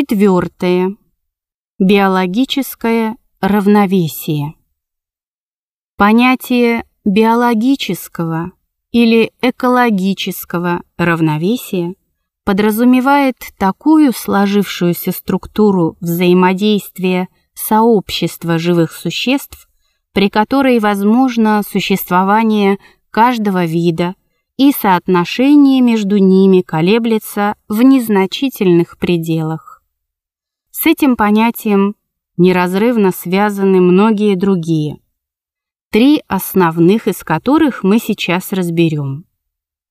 Четвертое. Биологическое равновесие. Понятие биологического или экологического равновесия подразумевает такую сложившуюся структуру взаимодействия сообщества живых существ, при которой возможно существование каждого вида и соотношение между ними колеблется в незначительных пределах. С этим понятием неразрывно связаны многие другие, три основных из которых мы сейчас разберем.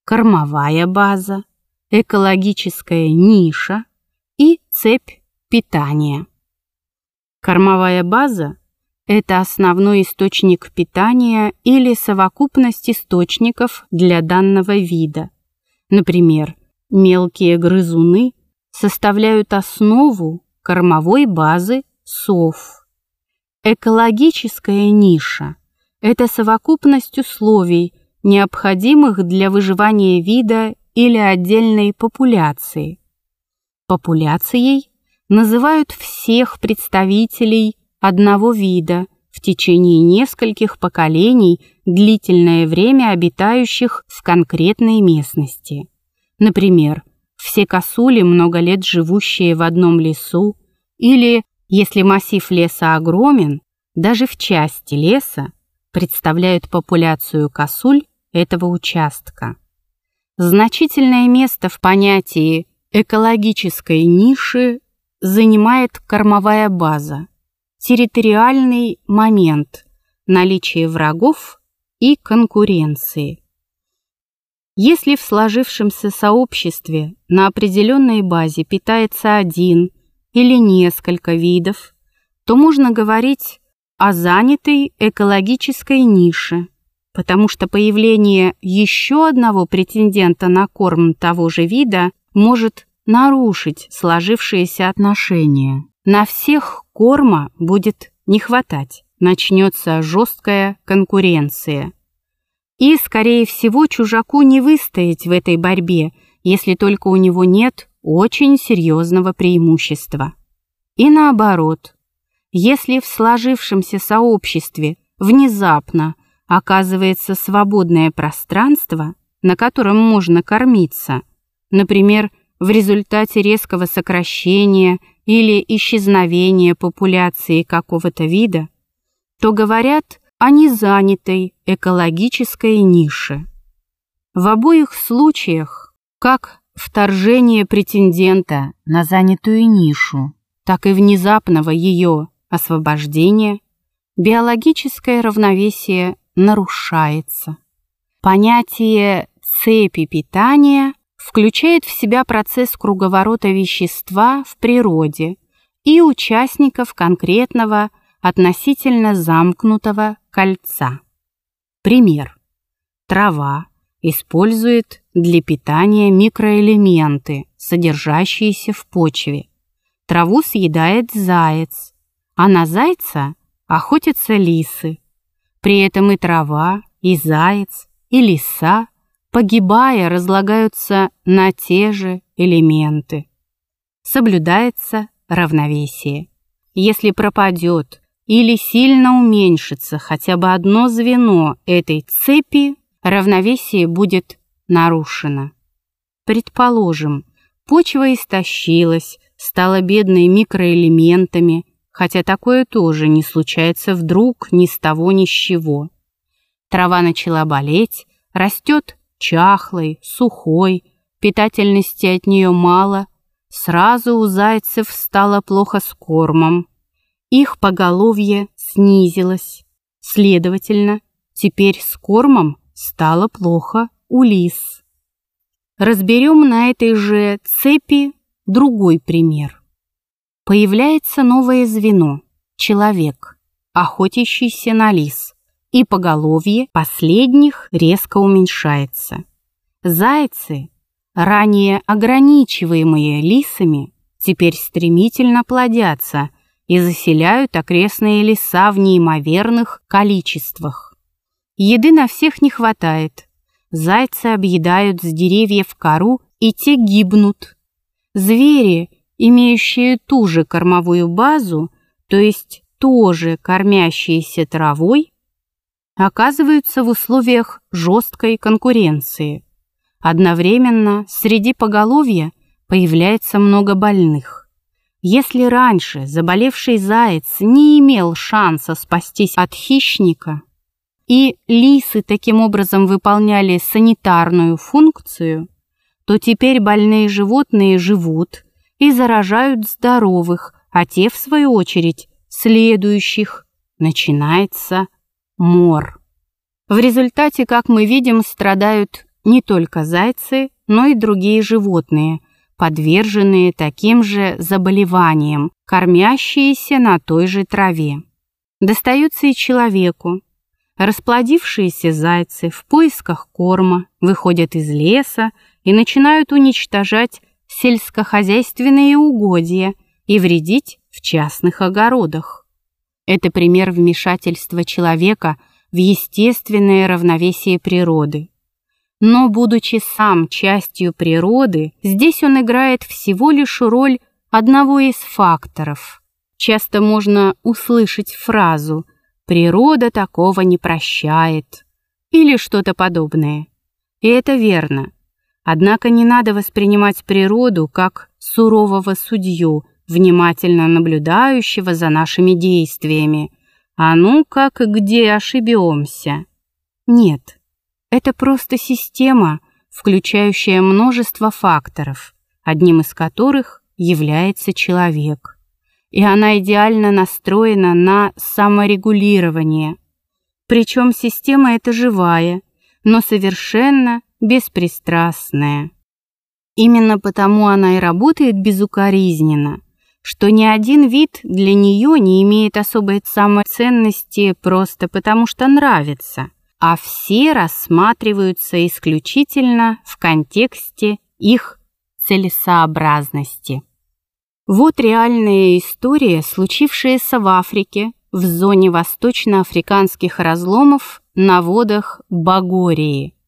Кормовая база, экологическая ниша и цепь питания. Кормовая база – это основной источник питания или совокупность источников для данного вида. Например, мелкие грызуны составляют основу кормовой базы сов. Экологическая ниша – это совокупность условий, необходимых для выживания вида или отдельной популяции. Популяцией называют всех представителей одного вида в течение нескольких поколений длительное время обитающих в конкретной местности. Например, все косули, много лет живущие в одном лесу, или, если массив леса огромен, даже в части леса представляют популяцию косуль этого участка. Значительное место в понятии экологической ниши занимает кормовая база, территориальный момент, наличие врагов и конкуренции. Если в сложившемся сообществе на определенной базе питается один или несколько видов, то можно говорить о занятой экологической нише, потому что появление еще одного претендента на корм того же вида может нарушить сложившиеся отношения. На всех корма будет не хватать, начнется жесткая конкуренция. И, скорее всего, чужаку не выстоять в этой борьбе, если только у него нет очень серьезного преимущества. И наоборот, если в сложившемся сообществе внезапно оказывается свободное пространство, на котором можно кормиться, например, в результате резкого сокращения или исчезновения популяции какого-то вида, то говорят о незанятой экологической нише. В обоих случаях, как вторжение претендента на занятую нишу, так и внезапного ее освобождения, биологическое равновесие нарушается. Понятие цепи питания включает в себя процесс круговорота вещества в природе и участников конкретного относительно замкнутого кольца. Пример. Трава использует для питания микроэлементы, содержащиеся в почве. Траву съедает заяц, а на зайца охотятся лисы. При этом и трава, и заяц, и лиса погибая, разлагаются на те же элементы. Соблюдается равновесие. Если пропадет или сильно уменьшится хотя бы одно звено этой цепи, равновесие будет нарушено. Предположим, почва истощилась, стала бедной микроэлементами, хотя такое тоже не случается вдруг ни с того ни с чего. Трава начала болеть, растет чахлой, сухой, питательности от нее мало, сразу у зайцев стало плохо с кормом. Их поголовье снизилось. Следовательно, теперь с кормом стало плохо у лис. Разберем на этой же цепи другой пример. Появляется новое звено – человек, охотящийся на лис и поголовье последних резко уменьшается. Зайцы, ранее ограничиваемые лисами, теперь стремительно плодятся и заселяют окрестные леса в неимоверных количествах. Еды на всех не хватает. Зайцы объедают с деревьев кору, и те гибнут. Звери, имеющие ту же кормовую базу, то есть тоже кормящиеся травой, оказываются в условиях жесткой конкуренции. Одновременно среди поголовья появляется много больных. Если раньше заболевший заяц не имел шанса спастись от хищника, и лисы таким образом выполняли санитарную функцию, то теперь больные животные живут и заражают здоровых, а те, в свою очередь, следующих. Начинается мор. В результате, как мы видим, страдают не только зайцы, но и другие животные, подверженные таким же заболеваниям, кормящиеся на той же траве. Достаются и человеку. Расплодившиеся зайцы в поисках корма выходят из леса и начинают уничтожать сельскохозяйственные угодья и вредить в частных огородах. Это пример вмешательства человека в естественное равновесие природы. Но, будучи сам частью природы, здесь он играет всего лишь роль одного из факторов. Часто можно услышать фразу «природа такого не прощает» или что-то подобное. И это верно. Однако не надо воспринимать природу как сурового судью, внимательно наблюдающего за нашими действиями. А ну как где ошибемся? Нет, это просто система, включающая множество факторов, одним из которых является человек. И она идеально настроена на саморегулирование. Причем система эта живая, но совершенно беспристрастная. Именно потому она и работает безукоризненно, что ни один вид для нее не имеет особой самоценности просто потому, что нравится, а все рассматриваются исключительно в контексте их целесообразности. Вот реальная история, случившаяся в Африке, в зоне восточноафриканских разломов на водах Багории –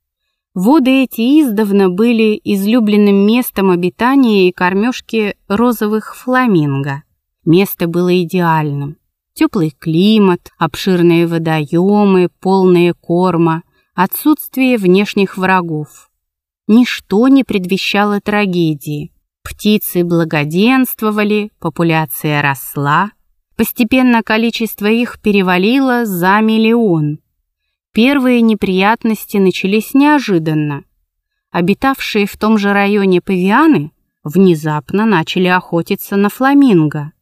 Воды эти издавна были излюбленным местом обитания и кормежки розовых фламинго. Место было идеальным. Теплый климат, обширные водоемы, полные корма, отсутствие внешних врагов. Ничто не предвещало трагедии. Птицы благоденствовали, популяция росла. Постепенно количество их перевалило за миллион – Первые неприятности начались неожиданно. Обитавшие в том же районе павианы внезапно начали охотиться на фламинго.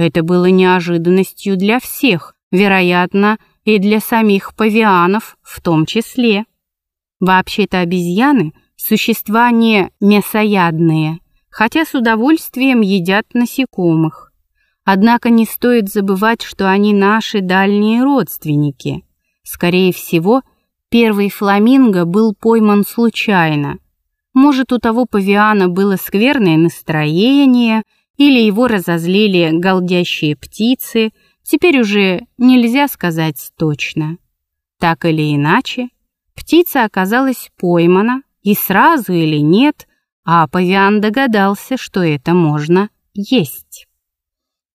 Это было неожиданностью для всех, вероятно, и для самих павианов в том числе. Вообще-то обезьяны – существа не мясоядные, хотя с удовольствием едят насекомых. Однако не стоит забывать, что они наши дальние родственники – Скорее всего, первый фламинго был пойман случайно. Может, у того павиана было скверное настроение, или его разозлили голдящие птицы, теперь уже нельзя сказать точно. Так или иначе, птица оказалась поймана, и сразу или нет, а павиан догадался, что это можно есть.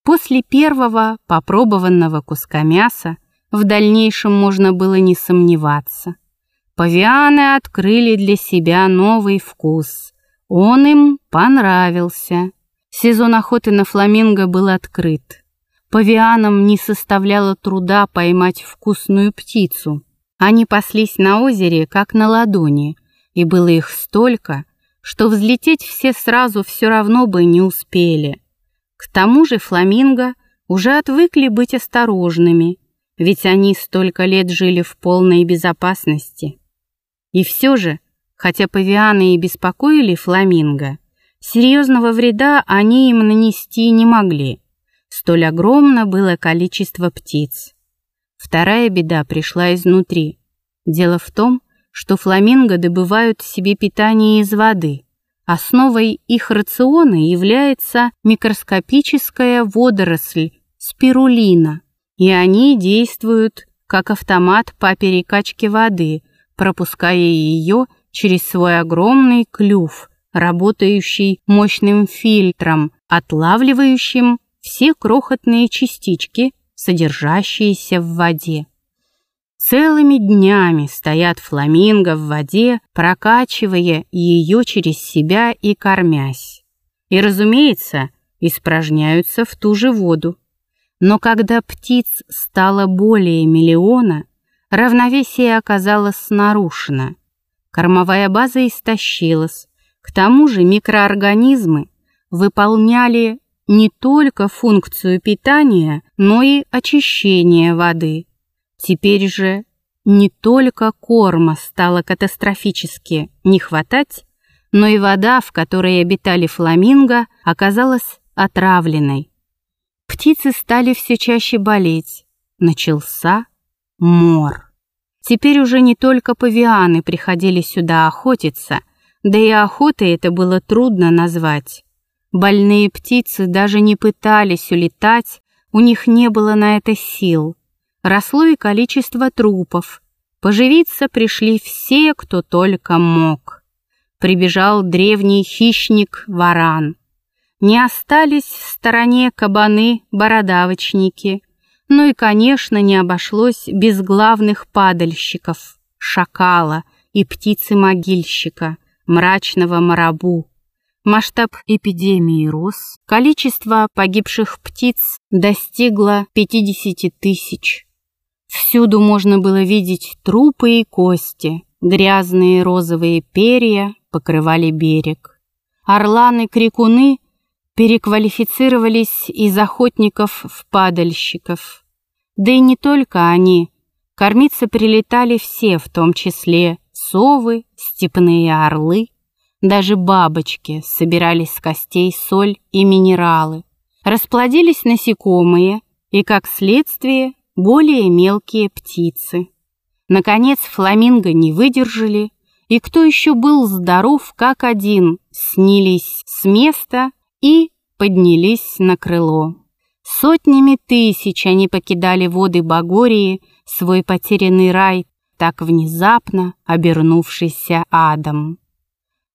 После первого попробованного куска мяса в дальнейшем можно было не сомневаться. Павианы открыли для себя новый вкус. Он им понравился. Сезон охоты на фламинго был открыт. Павианам не составляло труда поймать вкусную птицу. Они паслись на озере, как на ладони, и было их столько, что взлететь все сразу все равно бы не успели. К тому же фламинго уже отвыкли быть осторожными ведь они столько лет жили в полной безопасности. И все же, хотя павианы и беспокоили фламинго, серьезного вреда они им нанести не могли. Столь огромно было количество птиц. Вторая беда пришла изнутри. Дело в том, что фламинго добывают себе питание из воды. Основой их рациона является микроскопическая водоросль спирулина – и они действуют как автомат по перекачке воды, пропуская ее через свой огромный клюв, работающий мощным фильтром, отлавливающим все крохотные частички, содержащиеся в воде. Целыми днями стоят фламинго в воде, прокачивая ее через себя и кормясь. И, разумеется, испражняются в ту же воду. Но когда птиц стало более миллиона, равновесие оказалось нарушено. Кормовая база истощилась. К тому же микроорганизмы выполняли не только функцию питания, но и очищения воды – Теперь же не только корма стало катастрофически не хватать, но и вода, в которой обитали фламинго, оказалась отравленной. Птицы стали все чаще болеть. Начался мор. Теперь уже не только павианы приходили сюда охотиться, да и охотой это было трудно назвать. Больные птицы даже не пытались улетать, у них не было на это сил росло и количество трупов. Поживиться пришли все, кто только мог. Прибежал древний хищник-варан. Не остались в стороне кабаны-бородавочники, ну и, конечно, не обошлось без главных падальщиков — шакала и птицы-могильщика, мрачного марабу. Масштаб эпидемии рос, количество погибших птиц достигло 50 тысяч. Всюду можно было видеть трупы и кости, грязные розовые перья покрывали берег. Орланы-крикуны переквалифицировались из охотников в падальщиков. Да и не только они. Кормиться прилетали все, в том числе совы, степные орлы, даже бабочки собирались с костей соль и минералы. Расплодились насекомые, и, как следствие, более мелкие птицы. Наконец фламинго не выдержали, и кто еще был здоров как один, снились с места и поднялись на крыло. Сотнями тысяч они покидали воды Багории, свой потерянный рай, так внезапно обернувшийся адом.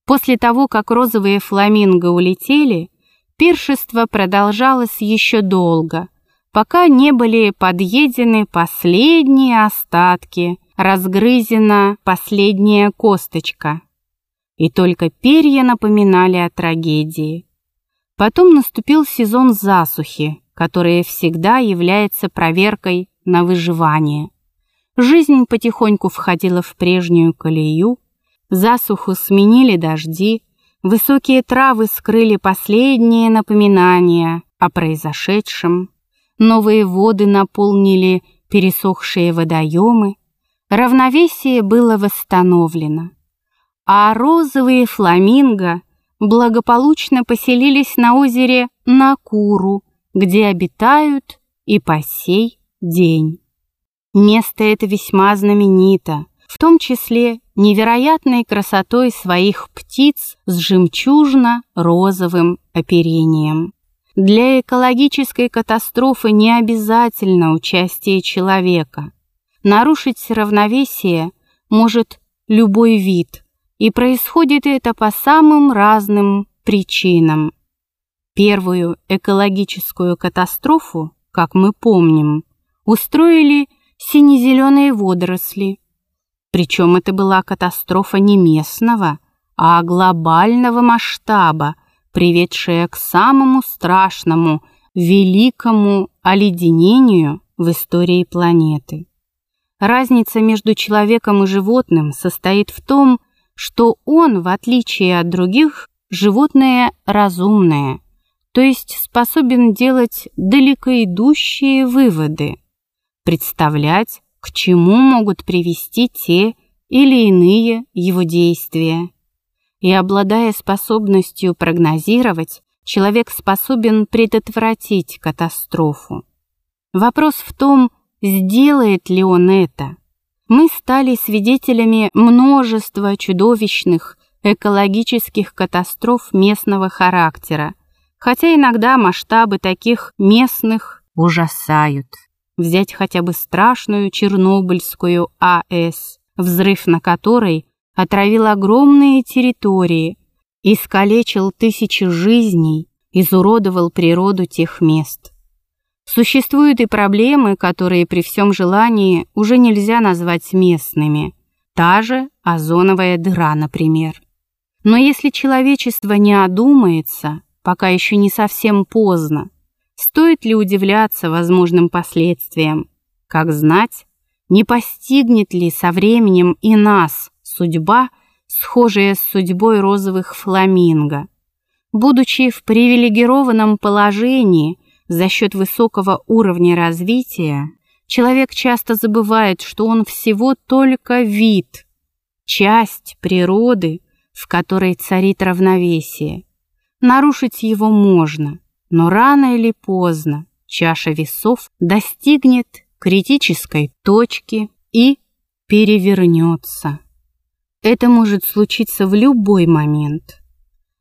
После того, как розовые фламинго улетели, пиршество продолжалось еще долго – пока не были подъедены последние остатки, разгрызена последняя косточка. И только перья напоминали о трагедии. Потом наступил сезон засухи, которая всегда является проверкой на выживание. Жизнь потихоньку входила в прежнюю колею, засуху сменили дожди, высокие травы скрыли последние напоминания о произошедшем, новые воды наполнили пересохшие водоемы, равновесие было восстановлено, а розовые фламинго благополучно поселились на озере Накуру, где обитают и по сей день. Место это весьма знаменито, в том числе невероятной красотой своих птиц с жемчужно-розовым оперением. Для экологической катастрофы не обязательно участие человека. Нарушить равновесие может любой вид, и происходит это по самым разным причинам. Первую экологическую катастрофу, как мы помним, устроили сине-зеленые водоросли. Причем это была катастрофа не местного, а глобального масштаба, приведшая к самому страшному, великому оледенению в истории планеты. Разница между человеком и животным состоит в том, что он, в отличие от других, животное разумное, то есть способен делать далеко идущие выводы, представлять, к чему могут привести те или иные его действия и обладая способностью прогнозировать, человек способен предотвратить катастрофу. Вопрос в том, сделает ли он это. Мы стали свидетелями множества чудовищных экологических катастроф местного характера, хотя иногда масштабы таких местных ужасают. Взять хотя бы страшную Чернобыльскую АЭС, взрыв на которой отравил огромные территории, искалечил тысячи жизней, изуродовал природу тех мест. Существуют и проблемы, которые при всем желании уже нельзя назвать местными. Та же озоновая дыра, например. Но если человечество не одумается, пока еще не совсем поздно, стоит ли удивляться возможным последствиям? Как знать, не постигнет ли со временем и нас судьба, схожая с судьбой розовых фламинго? Будучи в привилегированном положении за счет высокого уровня развития, человек часто забывает, что он всего только вид, часть природы, в которой царит равновесие. Нарушить его можно, но рано или поздно чаша весов достигнет критической точки и перевернется. Это может случиться в любой момент.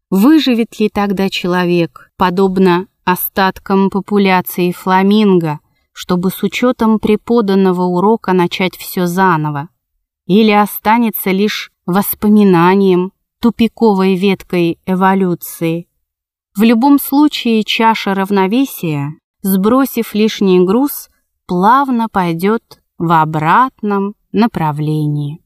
Выживет ли тогда человек, подобно остаткам популяции фламинго, чтобы с учетом преподанного урока начать все заново? Или останется лишь воспоминанием, тупиковой веткой эволюции? В любом случае чаша равновесия, сбросив лишний груз, плавно пойдет в обратном направлении.